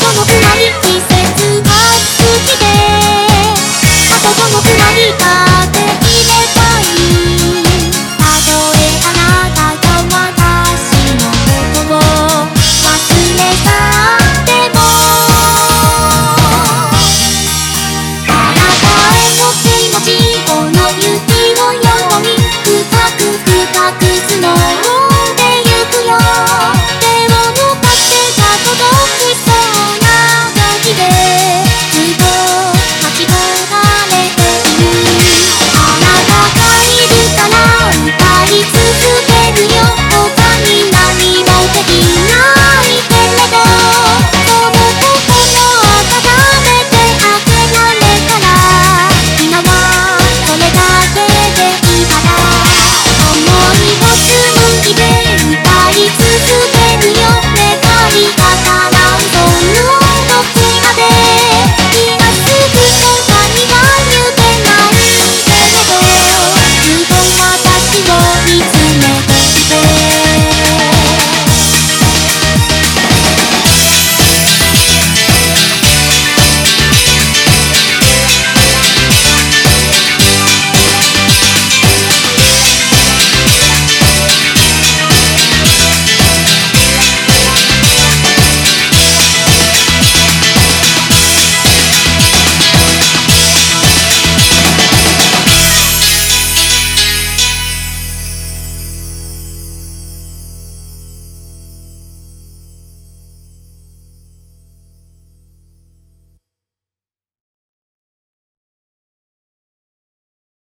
とのくら